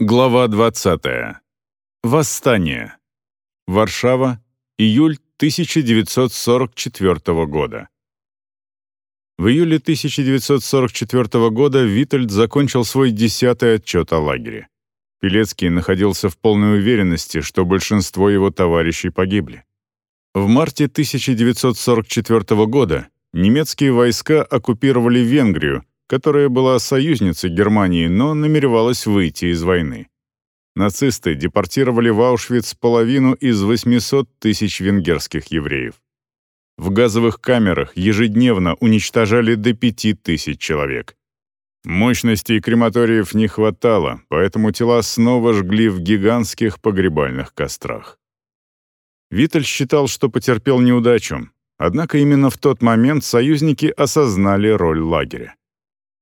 Глава 20. Восстание. Варшава, июль 1944 года. В июле 1944 года Витальд закончил свой десятый отчет о лагере. Пелецкий находился в полной уверенности, что большинство его товарищей погибли. В марте 1944 года немецкие войска оккупировали Венгрию, которая была союзницей Германии, но намеревалась выйти из войны. Нацисты депортировали в Аушвиц половину из 800 тысяч венгерских евреев. В газовых камерах ежедневно уничтожали до 5 тысяч человек. Мощностей крематориев не хватало, поэтому тела снова жгли в гигантских погребальных кострах. Виталь считал, что потерпел неудачу, однако именно в тот момент союзники осознали роль лагеря.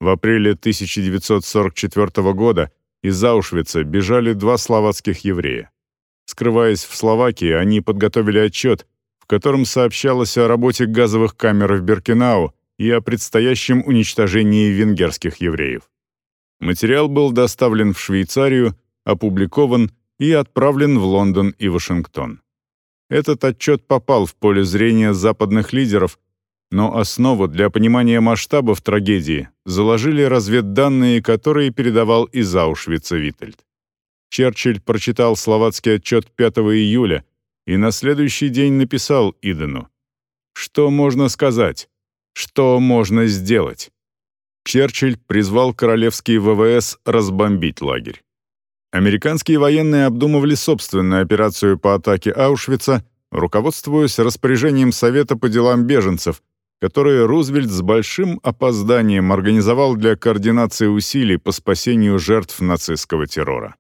В апреле 1944 года из Аушвица бежали два словацких еврея. Скрываясь в Словакии, они подготовили отчет, в котором сообщалось о работе газовых камер в Беркинау и о предстоящем уничтожении венгерских евреев. Материал был доставлен в Швейцарию, опубликован и отправлен в Лондон и Вашингтон. Этот отчет попал в поле зрения западных лидеров но основу для понимания масштабов трагедии заложили разведданные, которые передавал из Аушвица Витальд. Черчилль прочитал словацкий отчет 5 июля и на следующий день написал Идену. «Что можно сказать? Что можно сделать?» Черчилль призвал королевские ВВС разбомбить лагерь. Американские военные обдумывали собственную операцию по атаке Аушвица, руководствуясь распоряжением Совета по делам беженцев, которые Рузвельт с большим опозданием организовал для координации усилий по спасению жертв нацистского террора.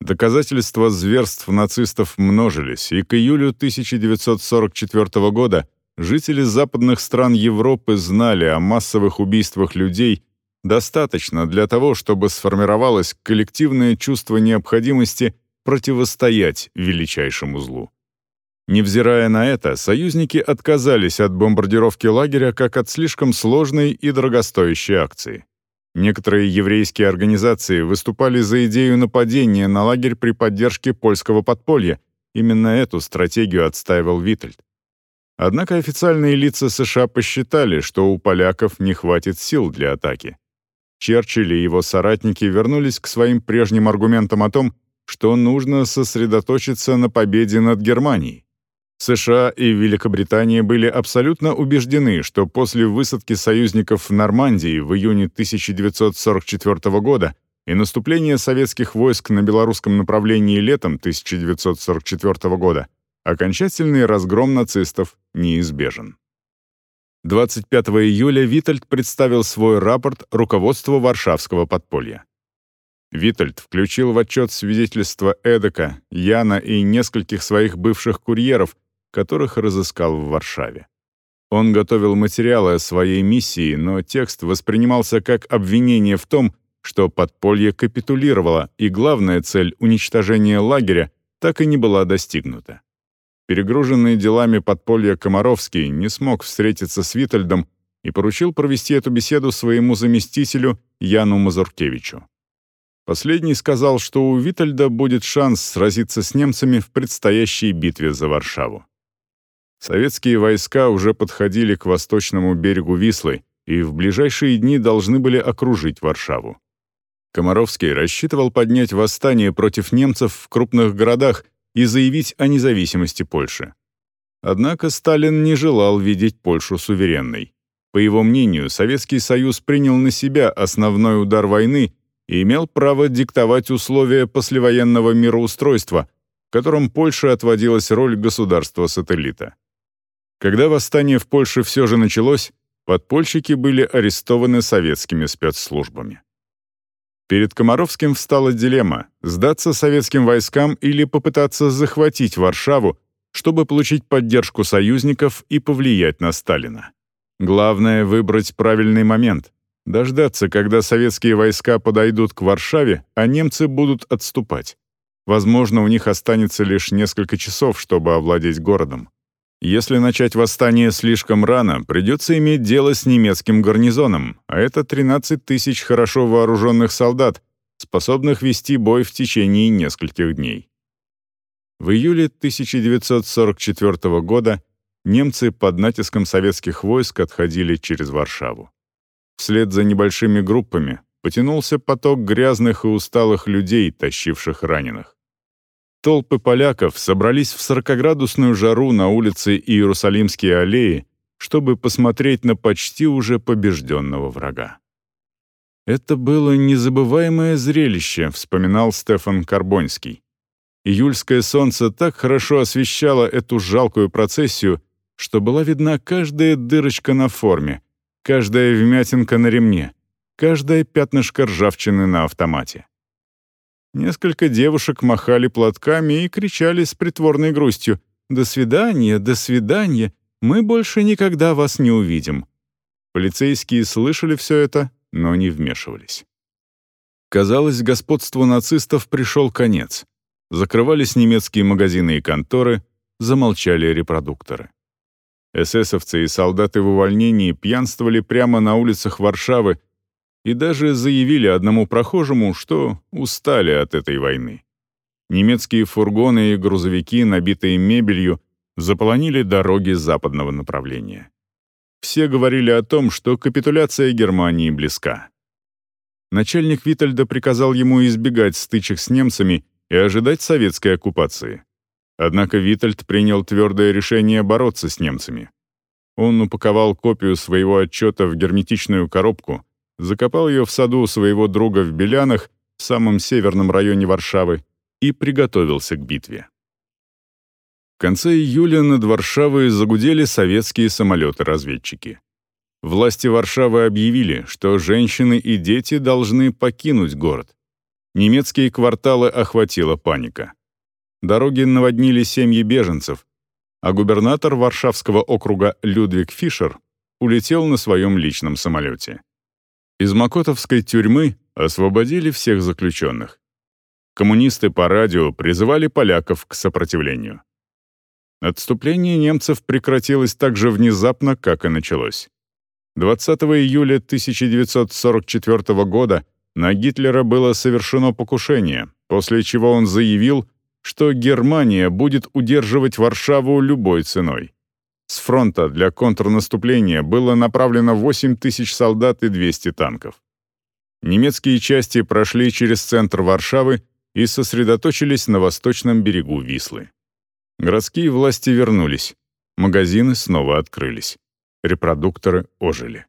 Доказательства зверств нацистов множились, и к июлю 1944 года жители западных стран Европы знали о массовых убийствах людей достаточно для того, чтобы сформировалось коллективное чувство необходимости противостоять величайшему злу. Невзирая на это, союзники отказались от бомбардировки лагеря как от слишком сложной и дорогостоящей акции. Некоторые еврейские организации выступали за идею нападения на лагерь при поддержке польского подполья. Именно эту стратегию отстаивал Витальд. Однако официальные лица США посчитали, что у поляков не хватит сил для атаки. Черчилль и его соратники вернулись к своим прежним аргументам о том, что нужно сосредоточиться на победе над Германией. США и Великобритания были абсолютно убеждены, что после высадки союзников в Нормандии в июне 1944 года и наступления советских войск на белорусском направлении летом 1944 года окончательный разгром нацистов неизбежен. 25 июля Витальд представил свой рапорт руководству Варшавского подполья. Витальд включил в отчет свидетельства Эдека, Яна и нескольких своих бывших курьеров, которых разыскал в Варшаве. Он готовил материалы о своей миссии, но текст воспринимался как обвинение в том, что подполье капитулировало, и главная цель уничтожения лагеря так и не была достигнута. Перегруженный делами подполья Комаровский не смог встретиться с Витальдом и поручил провести эту беседу своему заместителю Яну Мазуркевичу. Последний сказал, что у Витальда будет шанс сразиться с немцами в предстоящей битве за Варшаву. Советские войска уже подходили к восточному берегу Вислы и в ближайшие дни должны были окружить Варшаву. Комаровский рассчитывал поднять восстание против немцев в крупных городах и заявить о независимости Польши. Однако Сталин не желал видеть Польшу суверенной. По его мнению, Советский Союз принял на себя основной удар войны и имел право диктовать условия послевоенного мироустройства, в котором Польше отводилась роль государства-сателлита. Когда восстание в Польше все же началось, подпольщики были арестованы советскими спецслужбами. Перед Комаровским встала дилемма — сдаться советским войскам или попытаться захватить Варшаву, чтобы получить поддержку союзников и повлиять на Сталина. Главное — выбрать правильный момент, дождаться, когда советские войска подойдут к Варшаве, а немцы будут отступать. Возможно, у них останется лишь несколько часов, чтобы овладеть городом. Если начать восстание слишком рано, придется иметь дело с немецким гарнизоном, а это 13 тысяч хорошо вооруженных солдат, способных вести бой в течение нескольких дней. В июле 1944 года немцы под натиском советских войск отходили через Варшаву. Вслед за небольшими группами потянулся поток грязных и усталых людей, тащивших раненых. Толпы поляков собрались в 40-градусную жару на улице Иерусалимские аллеи, чтобы посмотреть на почти уже побежденного врага. «Это было незабываемое зрелище», — вспоминал Стефан Карбонский. Июльское солнце так хорошо освещало эту жалкую процессию, что была видна каждая дырочка на форме, каждая вмятинка на ремне, каждое пятнышко ржавчины на автомате. Несколько девушек махали платками и кричали с притворной грустью «До свидания, до свидания, мы больше никогда вас не увидим». Полицейские слышали все это, но не вмешивались. Казалось, господству нацистов пришел конец. Закрывались немецкие магазины и конторы, замолчали репродукторы. Эсэсовцы и солдаты в увольнении пьянствовали прямо на улицах Варшавы и даже заявили одному прохожему, что устали от этой войны. Немецкие фургоны и грузовики, набитые мебелью, заполонили дороги западного направления. Все говорили о том, что капитуляция Германии близка. Начальник Витальда приказал ему избегать стычек с немцами и ожидать советской оккупации. Однако Витальд принял твердое решение бороться с немцами. Он упаковал копию своего отчета в герметичную коробку, закопал ее в саду своего друга в Белянах, в самом северном районе Варшавы, и приготовился к битве. В конце июля над Варшавой загудели советские самолеты-разведчики. Власти Варшавы объявили, что женщины и дети должны покинуть город. Немецкие кварталы охватила паника. Дороги наводнили семьи беженцев, а губернатор Варшавского округа Людвиг Фишер улетел на своем личном самолете. Из Макотовской тюрьмы освободили всех заключенных. Коммунисты по радио призывали поляков к сопротивлению. Отступление немцев прекратилось так же внезапно, как и началось. 20 июля 1944 года на Гитлера было совершено покушение, после чего он заявил, что Германия будет удерживать Варшаву любой ценой. С фронта для контрнаступления было направлено 8 тысяч солдат и 200 танков. Немецкие части прошли через центр Варшавы и сосредоточились на восточном берегу Вислы. Городские власти вернулись. Магазины снова открылись. Репродукторы ожили.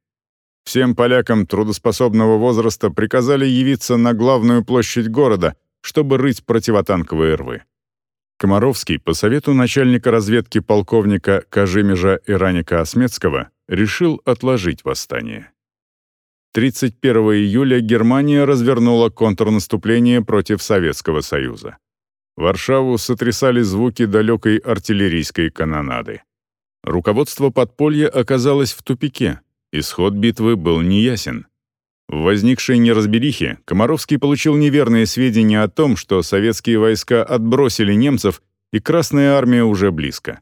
Всем полякам трудоспособного возраста приказали явиться на главную площадь города, чтобы рыть противотанковые рвы. Комаровский, по совету начальника разведки полковника Кажимежа Ираника Осмецкого, решил отложить восстание. 31 июля Германия развернула контрнаступление против Советского Союза. Варшаву сотрясали звуки далекой артиллерийской канонады. Руководство подполья оказалось в тупике. Исход битвы был неясен. В возникшей неразберихе Комаровский получил неверные сведения о том, что советские войска отбросили немцев, и Красная армия уже близко.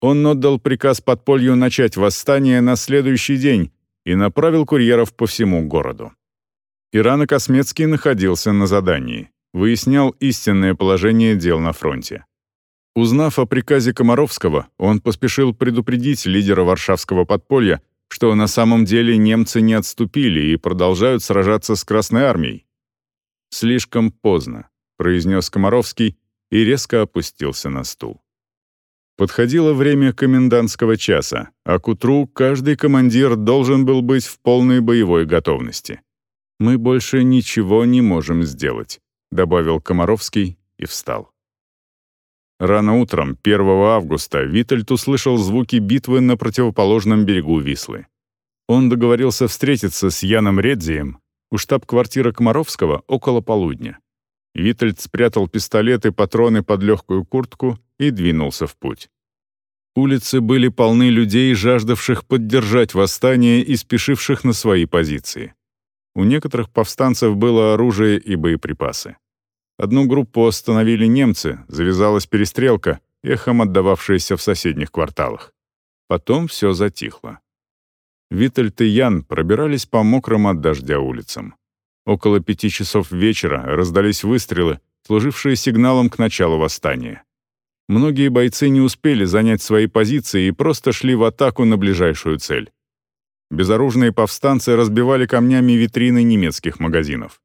Он отдал приказ подполью начать восстание на следующий день и направил курьеров по всему городу. Ирана Космецкий находился на задании выяснял истинное положение дел на фронте. Узнав о приказе Комаровского, он поспешил предупредить лидера варшавского подполья, что на самом деле немцы не отступили и продолжают сражаться с Красной армией. «Слишком поздно», — произнес Комаровский и резко опустился на стул. Подходило время комендантского часа, а к утру каждый командир должен был быть в полной боевой готовности. Мы больше ничего не можем сделать добавил Комаровский и встал. Рано утром, 1 августа, Витальд услышал звуки битвы на противоположном берегу Вислы. Он договорился встретиться с Яном Редзием у штаб-квартиры Комаровского около полудня. Витальд спрятал пистолет и патроны под легкую куртку и двинулся в путь. Улицы были полны людей, жаждавших поддержать восстание и спешивших на свои позиции. У некоторых повстанцев было оружие и боеприпасы. Одну группу остановили немцы, завязалась перестрелка, эхом отдававшаяся в соседних кварталах. Потом все затихло. Витальд и Ян пробирались по мокрым от дождя улицам. Около пяти часов вечера раздались выстрелы, служившие сигналом к началу восстания. Многие бойцы не успели занять свои позиции и просто шли в атаку на ближайшую цель. Безоружные повстанцы разбивали камнями витрины немецких магазинов.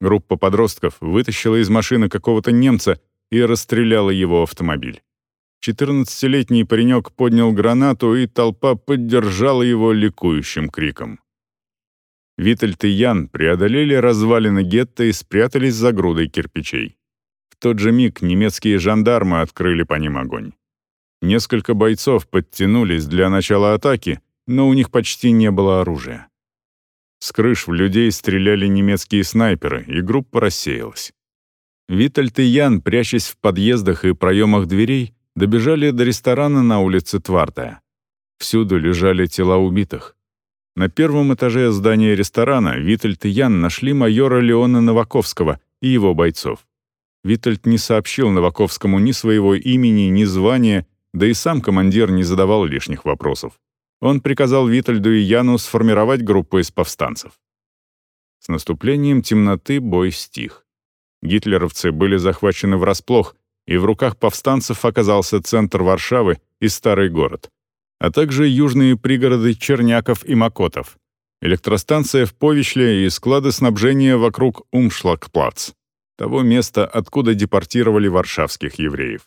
Группа подростков вытащила из машины какого-то немца и расстреляла его автомобиль. 14-летний паренек поднял гранату, и толпа поддержала его ликующим криком. Витальд и Ян преодолели развалины гетто и спрятались за грудой кирпичей. В тот же миг немецкие жандармы открыли по ним огонь. Несколько бойцов подтянулись для начала атаки, но у них почти не было оружия. С крыш в людей стреляли немецкие снайперы, и группа рассеялась. Витальд и Ян, прячась в подъездах и проемах дверей, добежали до ресторана на улице Твартая. Всюду лежали тела убитых. На первом этаже здания ресторана Витальд и Ян нашли майора Леона Новаковского и его бойцов. Витальд не сообщил Новаковскому ни своего имени, ни звания, да и сам командир не задавал лишних вопросов. Он приказал Витальду и Яну сформировать группу из повстанцев. С наступлением темноты бой стих. Гитлеровцы были захвачены врасплох, и в руках повстанцев оказался центр Варшавы и старый город а также южные пригороды Черняков и Макотов, электростанция в Повичле и склады снабжения вокруг Умшлагплац, того места, откуда депортировали варшавских евреев.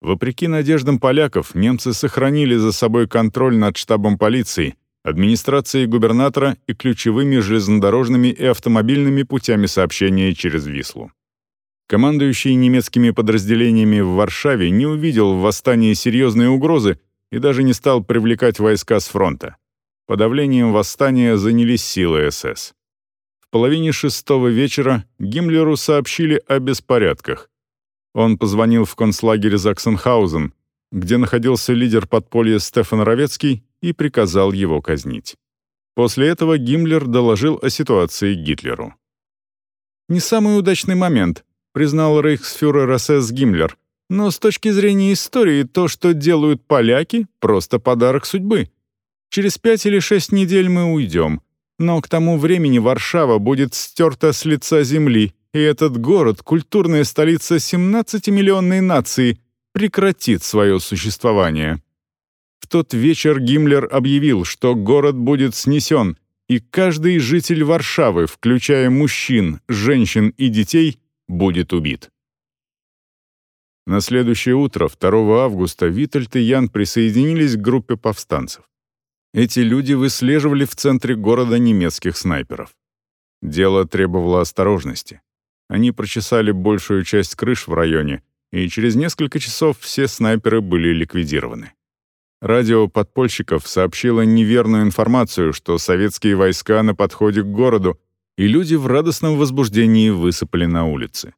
Вопреки надеждам поляков, немцы сохранили за собой контроль над штабом полиции, администрацией губернатора и ключевыми железнодорожными и автомобильными путями сообщения через Вислу. Командующий немецкими подразделениями в Варшаве не увидел в восстании серьезной угрозы и даже не стал привлекать войска с фронта. Подавлением восстания занялись силы СС. В половине шестого вечера Гиммлеру сообщили о беспорядках. Он позвонил в концлагерь Заксенхаузен, где находился лидер подполья Стефан Равецкий, и приказал его казнить. После этого Гиммлер доложил о ситуации Гитлеру. «Не самый удачный момент», признал рейхсфюрер СС Гиммлер, но с точки зрения истории, то, что делают поляки, просто подарок судьбы. Через пять или шесть недель мы уйдем. Но к тому времени Варшава будет стерта с лица земли, и этот город, культурная столица 17-миллионной нации, прекратит свое существование. В тот вечер Гиммлер объявил, что город будет снесен, и каждый житель Варшавы, включая мужчин, женщин и детей, будет убит. На следующее утро, 2 августа, Витальд и Ян присоединились к группе повстанцев. Эти люди выслеживали в центре города немецких снайперов. Дело требовало осторожности. Они прочесали большую часть крыш в районе, и через несколько часов все снайперы были ликвидированы. Радио подпольщиков сообщило неверную информацию, что советские войска на подходе к городу, и люди в радостном возбуждении высыпали на улицы.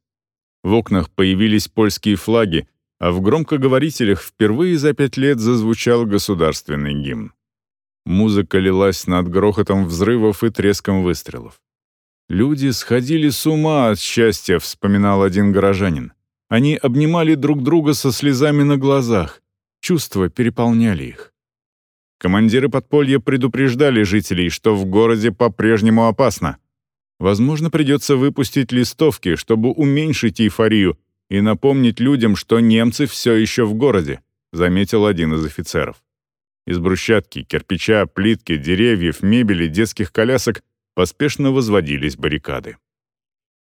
В окнах появились польские флаги, а в громкоговорителях впервые за пять лет зазвучал государственный гимн. Музыка лилась над грохотом взрывов и треском выстрелов. «Люди сходили с ума от счастья», — вспоминал один горожанин. Они обнимали друг друга со слезами на глазах. Чувства переполняли их. Командиры подполья предупреждали жителей, что в городе по-прежнему опасно. Возможно, придется выпустить листовки, чтобы уменьшить эйфорию и напомнить людям, что немцы все еще в городе, заметил один из офицеров. Из брусчатки, кирпича, плитки, деревьев, мебели, детских колясок поспешно возводились баррикады.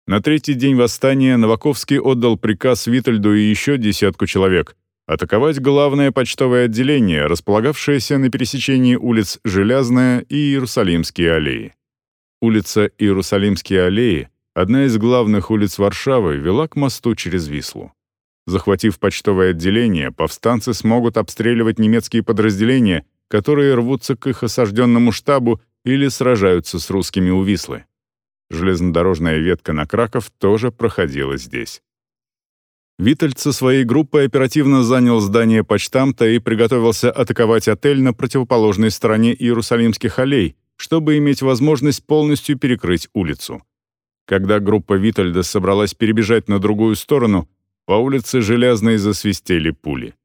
На третий день восстания Новаковский отдал приказ Витальду и еще десятку человек атаковать главное почтовое отделение, располагавшееся на пересечении улиц Железная и Иерусалимские аллеи. Улица Иерусалимские аллеи, одна из главных улиц Варшавы, вела к мосту через Вислу. Захватив почтовое отделение, повстанцы смогут обстреливать немецкие подразделения, которые рвутся к их осажденному штабу или сражаются с русскими у Вислы. Железнодорожная ветка на Краков тоже проходила здесь. Витальд со своей группой оперативно занял здание почтамта и приготовился атаковать отель на противоположной стороне Иерусалимских аллей, чтобы иметь возможность полностью перекрыть улицу. Когда группа Витальда собралась перебежать на другую сторону, по улице железной засвистели пули.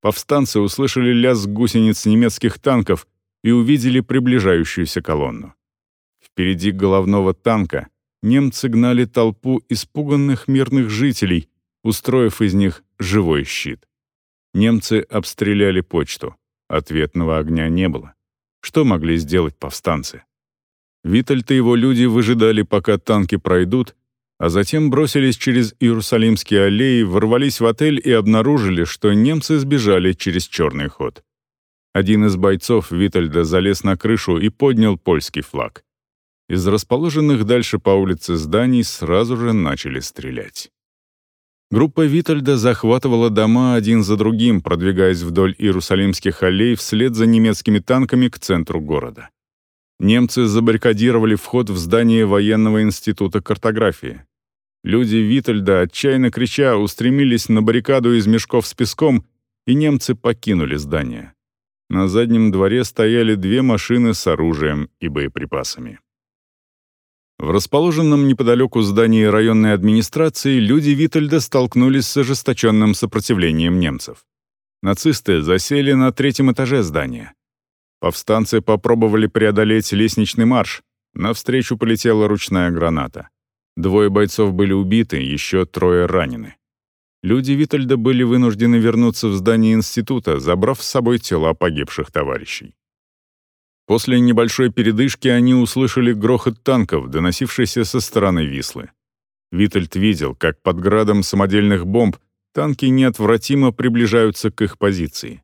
Повстанцы услышали лязг гусениц немецких танков и увидели приближающуюся колонну. Впереди головного танка немцы гнали толпу испуганных мирных жителей, устроив из них живой щит. Немцы обстреляли почту. Ответного огня не было. Что могли сделать повстанцы? Витальд и его люди выжидали, пока танки пройдут, а затем бросились через Иерусалимские аллеи, ворвались в отель и обнаружили, что немцы сбежали через черный ход. Один из бойцов Витальда залез на крышу и поднял польский флаг. Из расположенных дальше по улице зданий сразу же начали стрелять. Группа Витальда захватывала дома один за другим, продвигаясь вдоль Иерусалимских аллей вслед за немецкими танками к центру города. Немцы забаррикадировали вход в здание военного института картографии. Люди Витальда, отчаянно крича, устремились на баррикаду из мешков с песком, и немцы покинули здание. На заднем дворе стояли две машины с оружием и боеприпасами. В расположенном неподалеку здании районной администрации люди Витальда столкнулись с ожесточенным сопротивлением немцев. Нацисты засели на третьем этаже здания. Повстанцы попробовали преодолеть лестничный марш. Навстречу полетела ручная граната. Двое бойцов были убиты, еще трое ранены. Люди Витальда были вынуждены вернуться в здание института, забрав с собой тела погибших товарищей. После небольшой передышки они услышали грохот танков, доносившийся со стороны Вислы. Витальд видел, как под градом самодельных бомб танки неотвратимо приближаются к их позиции.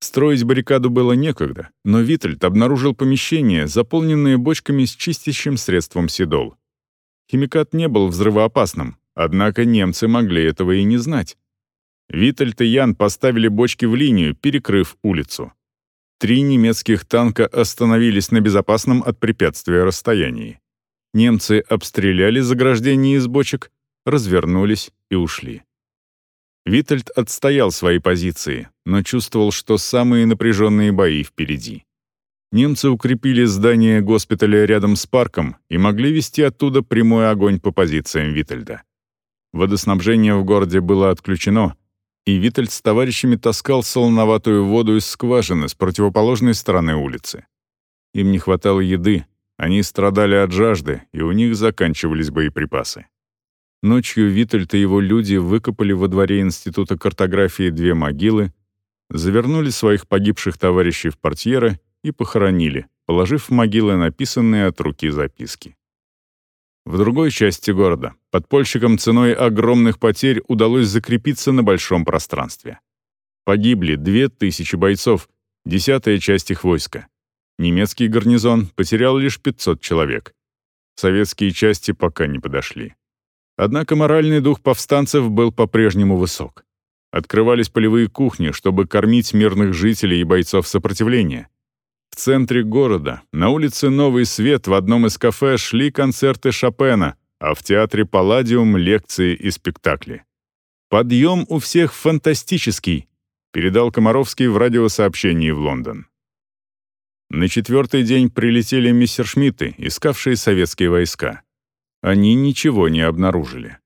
Строить баррикаду было некогда, но Витальд обнаружил помещение, заполненное бочками с чистящим средством Сидол. Химикат не был взрывоопасным, однако немцы могли этого и не знать. Витальд и Ян поставили бочки в линию, перекрыв улицу. Три немецких танка остановились на безопасном от препятствия расстоянии. Немцы обстреляли заграждение из бочек, развернулись и ушли. Витальд отстоял свои позиции, но чувствовал, что самые напряженные бои впереди. Немцы укрепили здание госпиталя рядом с парком и могли вести оттуда прямой огонь по позициям Витальда. Водоснабжение в городе было отключено, и Витальд с товарищами таскал солоноватую воду из скважины с противоположной стороны улицы. Им не хватало еды, они страдали от жажды, и у них заканчивались боеприпасы. Ночью Витальд и его люди выкопали во дворе Института картографии две могилы, завернули своих погибших товарищей в портьеры и похоронили, положив в могилы написанные от руки записки. В другой части города подпольщикам ценой огромных потерь удалось закрепиться на большом пространстве. Погибли две тысячи бойцов, десятая часть их войска. Немецкий гарнизон потерял лишь 500 человек. Советские части пока не подошли. Однако моральный дух повстанцев был по-прежнему высок. Открывались полевые кухни, чтобы кормить мирных жителей и бойцов сопротивления. В центре города, на улице Новый Свет, в одном из кафе шли концерты Шопена, а в театре Палладиум — лекции и спектакли. «Подъем у всех фантастический», — передал Комаровский в радиосообщении в Лондон. На четвертый день прилетели мессершмитты, искавшие советские войска. Они ничего не обнаружили.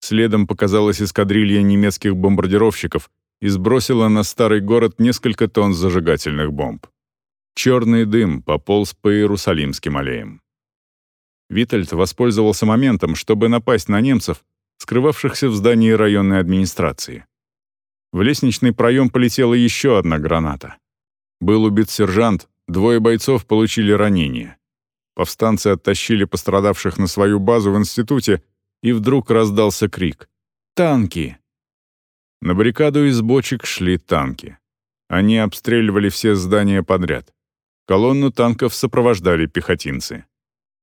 Следом показалась эскадрилья немецких бомбардировщиков и сбросила на старый город несколько тонн зажигательных бомб. Черный дым пополз по Иерусалимским аллеям. Витальд воспользовался моментом, чтобы напасть на немцев, скрывавшихся в здании районной администрации. В лестничный проем полетела еще одна граната. Был убит сержант, двое бойцов получили ранения. Повстанцы оттащили пострадавших на свою базу в институте, и вдруг раздался крик «Танки!». На баррикаду из бочек шли танки. Они обстреливали все здания подряд. Колонну танков сопровождали пехотинцы.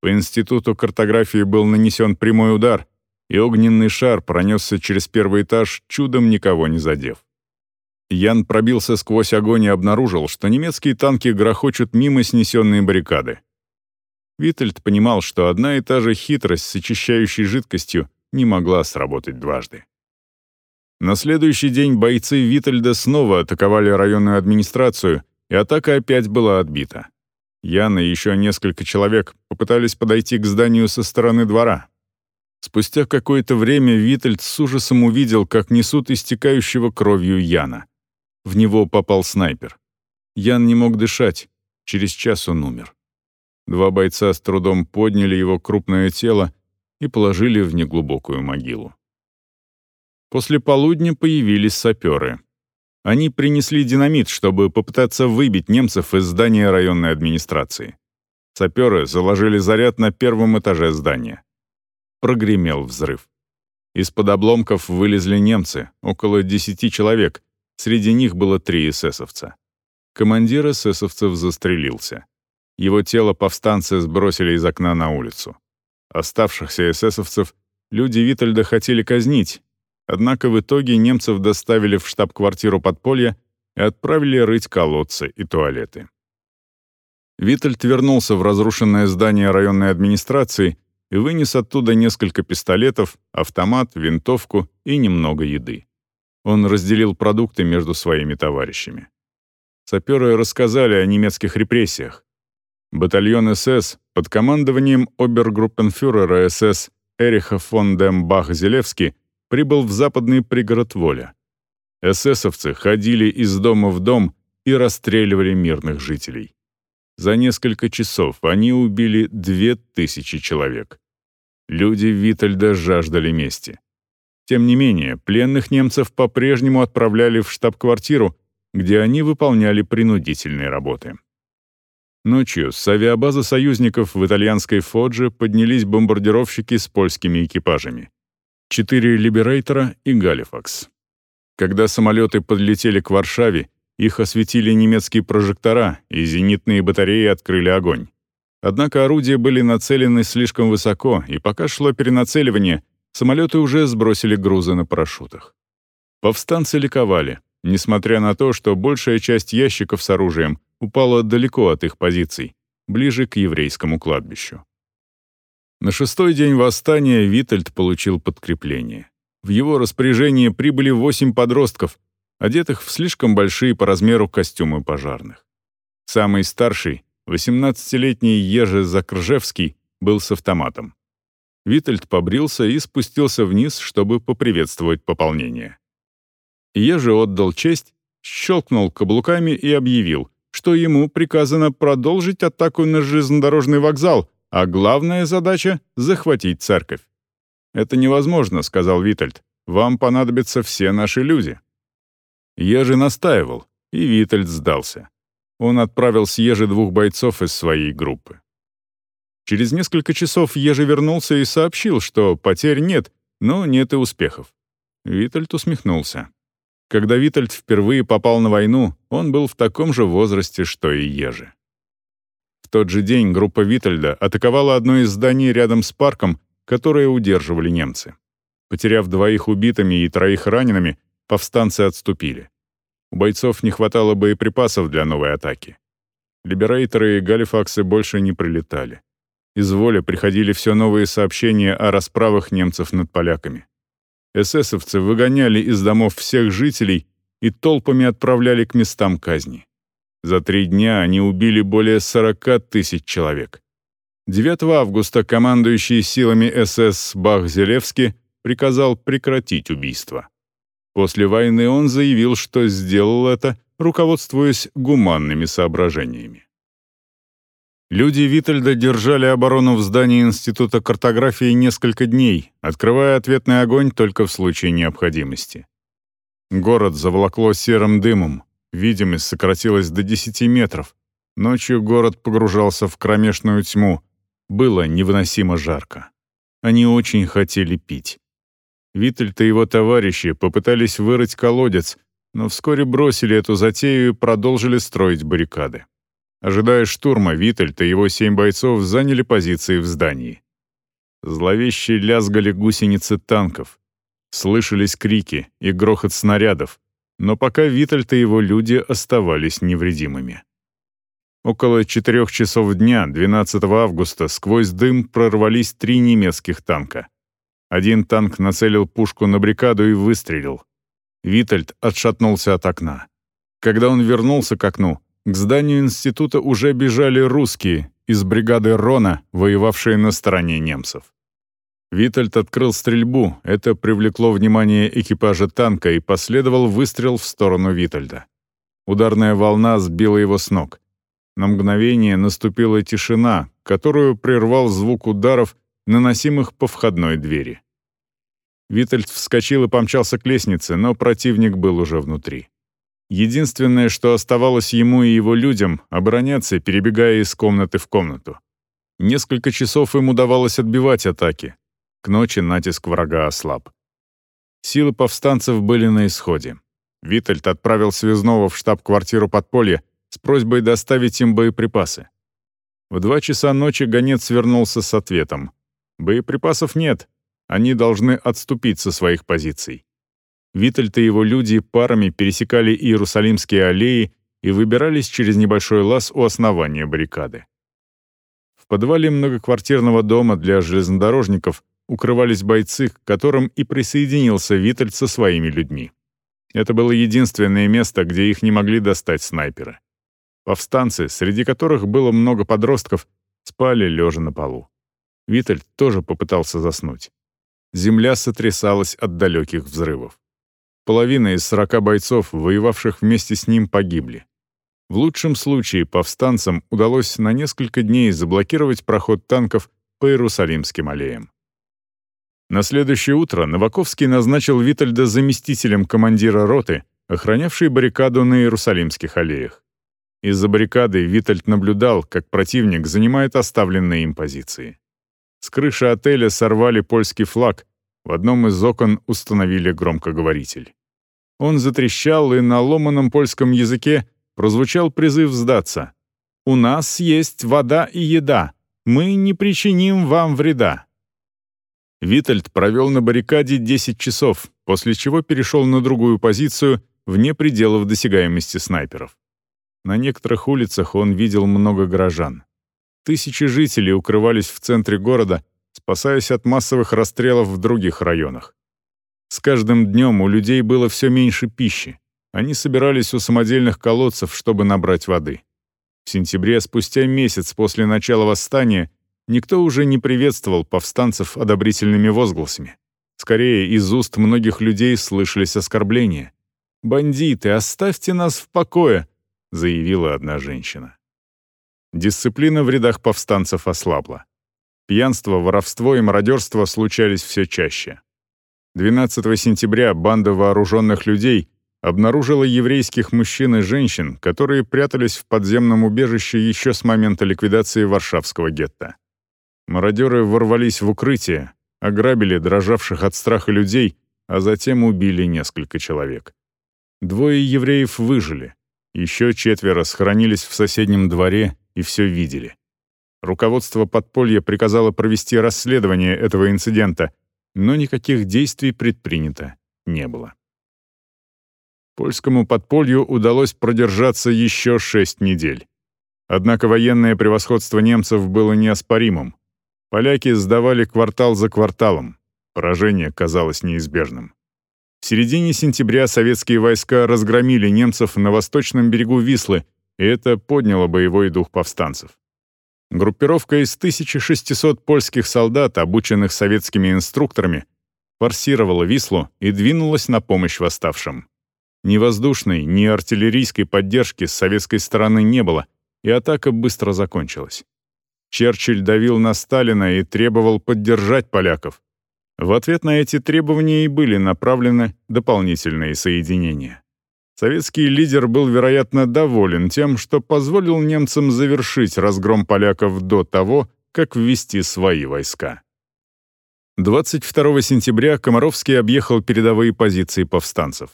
По институту картографии был нанесен прямой удар, и огненный шар пронесся через первый этаж, чудом никого не задев. Ян пробился сквозь огонь и обнаружил, что немецкие танки грохочут мимо снесенные баррикады. Витальд понимал, что одна и та же хитрость с очищающей жидкостью не могла сработать дважды. На следующий день бойцы Витальда снова атаковали районную администрацию и атака опять была отбита. Ян и еще несколько человек попытались подойти к зданию со стороны двора. Спустя какое-то время Витальд с ужасом увидел, как несут истекающего кровью Яна. В него попал снайпер. Ян не мог дышать, через час он умер. Два бойца с трудом подняли его крупное тело и положили в неглубокую могилу. После полудня появились саперы. Они принесли динамит, чтобы попытаться выбить немцев из здания районной администрации. Саперы заложили заряд на первом этаже здания. Прогремел взрыв. Из-под обломков вылезли немцы, около десяти человек. Среди них было три эсэсовца. Командир эсэсовцев застрелился. Его тело повстанцы сбросили из окна на улицу. Оставшихся эсэсовцев люди Витальда хотели казнить, однако в итоге немцев доставили в штаб-квартиру подполья и отправили рыть колодцы и туалеты. Витальд вернулся в разрушенное здание районной администрации и вынес оттуда несколько пистолетов, автомат, винтовку и немного еды. Он разделил продукты между своими товарищами. Саперы рассказали о немецких репрессиях. Батальон СС под командованием обергруппенфюрера СС Эриха фон дем Бах-Зелевский прибыл в западный пригород Воля. ССовцы ходили из дома в дом и расстреливали мирных жителей. За несколько часов они убили две тысячи человек. Люди Витальда жаждали мести. Тем не менее, пленных немцев по-прежнему отправляли в штаб-квартиру, где они выполняли принудительные работы. Ночью с авиабазы союзников в итальянской Фодже поднялись бомбардировщики с польскими экипажами. Четыре «Либерейтора» и «Галифакс». Когда самолеты подлетели к Варшаве, их осветили немецкие прожектора, и зенитные батареи открыли огонь. Однако орудия были нацелены слишком высоко, и пока шло перенацеливание, самолеты уже сбросили грузы на парашютах. Повстанцы ликовали, несмотря на то, что большая часть ящиков с оружием упала далеко от их позиций, ближе к еврейскому кладбищу. На шестой день восстания Витальд получил подкрепление. В его распоряжение прибыли восемь подростков, одетых в слишком большие по размеру костюмы пожарных. Самый старший, 18-летний Ежи Закржевский, был с автоматом. Витальд побрился и спустился вниз, чтобы поприветствовать пополнение. Ежи отдал честь, щелкнул каблуками и объявил, что ему приказано продолжить атаку на железнодорожный вокзал, а главная задача — захватить церковь. «Это невозможно», — сказал Витальд. «Вам понадобятся все наши люди». Ежи настаивал, и Витальд сдался. Он отправил с Ежи двух бойцов из своей группы. Через несколько часов Ежи вернулся и сообщил, что потерь нет, но нет и успехов. Витальд усмехнулся. Когда Витальд впервые попал на войну, он был в таком же возрасте, что и Ежи. Тот же день группа Витальда атаковала одно из зданий рядом с парком, которое удерживали немцы. Потеряв двоих убитыми и троих ранеными, повстанцы отступили. У бойцов не хватало боеприпасов для новой атаки. Либерейторы и галифаксы больше не прилетали. Из воли приходили все новые сообщения о расправах немцев над поляками эсэсовцы выгоняли из домов всех жителей и толпами отправляли к местам казни. За три дня они убили более 40 тысяч человек. 9 августа командующий силами СС Бах-Зелевский приказал прекратить убийство. После войны он заявил, что сделал это, руководствуясь гуманными соображениями. Люди Витальда держали оборону в здании Института картографии несколько дней, открывая ответный огонь только в случае необходимости. Город заволокло серым дымом, видимость сократилась до 10 метров. Ночью город погружался в кромешную тьму. Было невыносимо жарко. Они очень хотели пить. Витальд и его товарищи попытались вырыть колодец, но вскоре бросили эту затею и продолжили строить баррикады. Ожидая штурма, Витальд и его семь бойцов заняли позиции в здании. Зловеще лязгали гусеницы танков. Слышались крики и грохот снарядов, но пока Витальд и его люди оставались невредимыми. Около четырех часов дня, 12 августа, сквозь дым прорвались три немецких танка. Один танк нацелил пушку на бригаду и выстрелил. Витальд отшатнулся от окна. Когда он вернулся к окну, к зданию института уже бежали русские из бригады Рона, воевавшие на стороне немцев. Витальд открыл стрельбу, это привлекло внимание экипажа танка и последовал выстрел в сторону Витальда. Ударная волна сбила его с ног. На мгновение наступила тишина, которую прервал звук ударов, наносимых по входной двери. Витальд вскочил и помчался к лестнице, но противник был уже внутри. Единственное, что оставалось ему и его людям — обороняться, перебегая из комнаты в комнату. Несколько часов им удавалось отбивать атаки. К ночи натиск врага ослаб. Силы повстанцев были на исходе. Витальд отправил связного в штаб-квартиру подполья с просьбой доставить им боеприпасы. В два часа ночи гонец вернулся с ответом. «Боеприпасов нет. Они должны отступить со своих позиций». Витальд и его люди парами пересекали Иерусалимские аллеи и выбирались через небольшой лаз у основания баррикады. В подвале многоквартирного дома для железнодорожников укрывались бойцы, к которым и присоединился Витальд со своими людьми. Это было единственное место, где их не могли достать снайперы. Повстанцы, среди которых было много подростков, спали лежа на полу. Витальд тоже попытался заснуть. Земля сотрясалась от далеких взрывов. Половина из сорока бойцов, воевавших вместе с ним, погибли. В лучшем случае повстанцам удалось на несколько дней заблокировать проход танков по Иерусалимским аллеям. На следующее утро Новаковский назначил Витальда заместителем командира роты, охранявшей баррикаду на Иерусалимских аллеях. Из-за баррикады Витальд наблюдал, как противник занимает оставленные им позиции. С крыши отеля сорвали польский флаг, в одном из окон установили громкоговоритель. Он затрещал, и на ломаном польском языке прозвучал призыв сдаться. «У нас есть вода и еда. Мы не причиним вам вреда». Витальд провел на баррикаде 10 часов, после чего перешел на другую позицию вне пределов досягаемости снайперов. На некоторых улицах он видел много горожан. Тысячи жителей укрывались в центре города, спасаясь от массовых расстрелов в других районах. С каждым днем у людей было все меньше пищи. Они собирались у самодельных колодцев, чтобы набрать воды. В сентябре, спустя месяц после начала восстания, Никто уже не приветствовал повстанцев одобрительными возгласами. Скорее, из уст многих людей слышались оскорбления. «Бандиты, оставьте нас в покое!» — заявила одна женщина. Дисциплина в рядах повстанцев ослабла. Пьянство, воровство и мародерство случались все чаще. 12 сентября банда вооруженных людей обнаружила еврейских мужчин и женщин, которые прятались в подземном убежище еще с момента ликвидации Варшавского гетто. Мародеры ворвались в укрытие, ограбили дрожавших от страха людей, а затем убили несколько человек. Двое евреев выжили. Еще четверо схоронились в соседнем дворе и все видели. Руководство подполья приказало провести расследование этого инцидента, но никаких действий предпринято не было. Польскому подполью удалось продержаться еще шесть недель. Однако военное превосходство немцев было неоспоримым. Поляки сдавали квартал за кварталом. Поражение казалось неизбежным. В середине сентября советские войска разгромили немцев на восточном берегу Вислы, и это подняло боевой дух повстанцев. Группировка из 1600 польских солдат, обученных советскими инструкторами, форсировала Вислу и двинулась на помощь восставшим. Ни воздушной, ни артиллерийской поддержки с советской стороны не было, и атака быстро закончилась. Черчилль давил на Сталина и требовал поддержать поляков. В ответ на эти требования и были направлены дополнительные соединения. Советский лидер был, вероятно, доволен тем, что позволил немцам завершить разгром поляков до того, как ввести свои войска. 22 сентября Комаровский объехал передовые позиции повстанцев.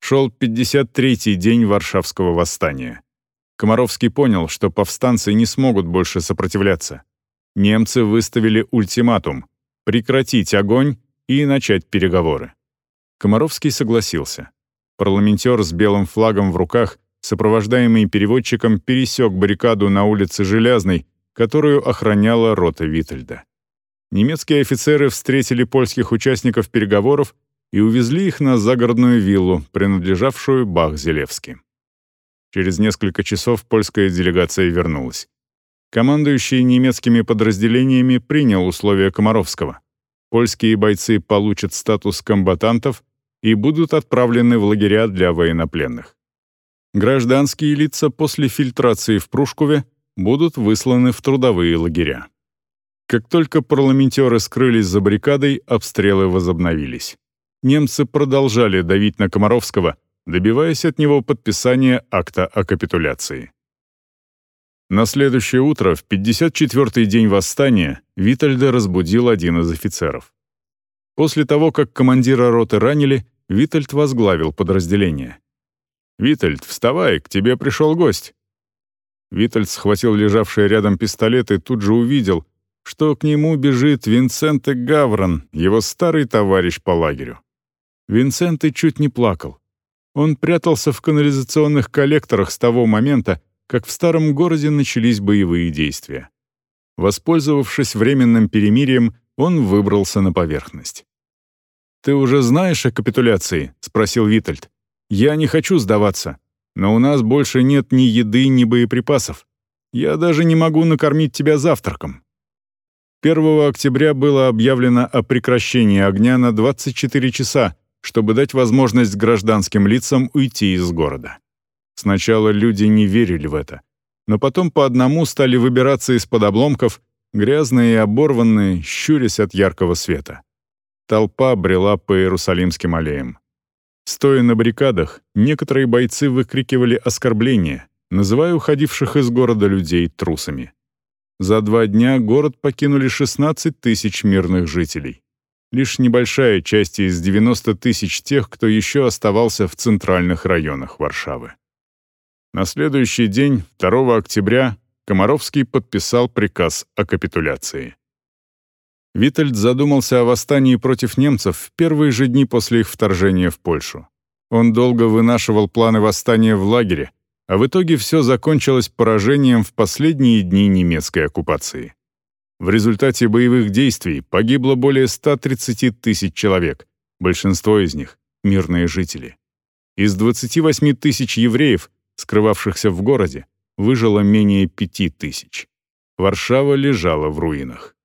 Шел 53-й день Варшавского восстания. Комаровский понял, что повстанцы не смогут больше сопротивляться. Немцы выставили ультиматум — прекратить огонь и начать переговоры. Комаровский согласился. Парламентер с белым флагом в руках, сопровождаемый переводчиком, пересек баррикаду на улице Железной, которую охраняла рота Витальда. Немецкие офицеры встретили польских участников переговоров и увезли их на загородную виллу, принадлежавшую Бах-Зелевски. Через несколько часов польская делегация вернулась. Командующий немецкими подразделениями принял условия Комаровского. Польские бойцы получат статус комбатантов и будут отправлены в лагеря для военнопленных. Гражданские лица после фильтрации в Прушкове будут высланы в трудовые лагеря. Как только парламентеры скрылись за баррикадой, обстрелы возобновились. Немцы продолжали давить на Комаровского, добиваясь от него подписания акта о капитуляции. На следующее утро, в 54-й день восстания, Витальда разбудил один из офицеров. После того, как командира роты ранили, Витальд возглавил подразделение. «Витальд, вставай, к тебе пришел гость». Витальд схватил лежавший рядом пистолет и тут же увидел, что к нему бежит Винсенте Гаврон, его старый товарищ по лагерю. Винсенте чуть не плакал. Он прятался в канализационных коллекторах с того момента, как в старом городе начались боевые действия. Воспользовавшись временным перемирием, он выбрался на поверхность. «Ты уже знаешь о капитуляции?» — спросил Витальд. «Я не хочу сдаваться, но у нас больше нет ни еды, ни боеприпасов. Я даже не могу накормить тебя завтраком». 1 октября было объявлено о прекращении огня на 24 часа, чтобы дать возможность гражданским лицам уйти из города. Сначала люди не верили в это, но потом по одному стали выбираться из-под обломков, грязные и оборванные, щурясь от яркого света. Толпа брела по Иерусалимским аллеям. Стоя на баррикадах, некоторые бойцы выкрикивали оскорбления, называя уходивших из города людей трусами. За два дня город покинули 16 тысяч мирных жителей. Лишь небольшая часть из 90 тысяч тех, кто еще оставался в центральных районах Варшавы. На следующий день, 2 октября, Комаровский подписал приказ о капитуляции. Витальд задумался о восстании против немцев в первые же дни после их вторжения в Польшу. Он долго вынашивал планы восстания в лагере, а в итоге все закончилось поражением в последние дни немецкой оккупации. В результате боевых действий погибло более 130 тысяч человек, большинство из них — мирные жители. Из 28 тысяч евреев скрывавшихся в городе, выжило менее пяти тысяч. Варшава лежала в руинах.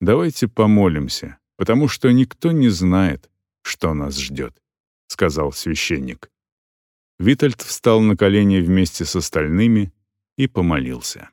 «Давайте помолимся, потому что никто не знает, что нас ждет», — сказал священник. Витальд встал на колени вместе с остальными и помолился.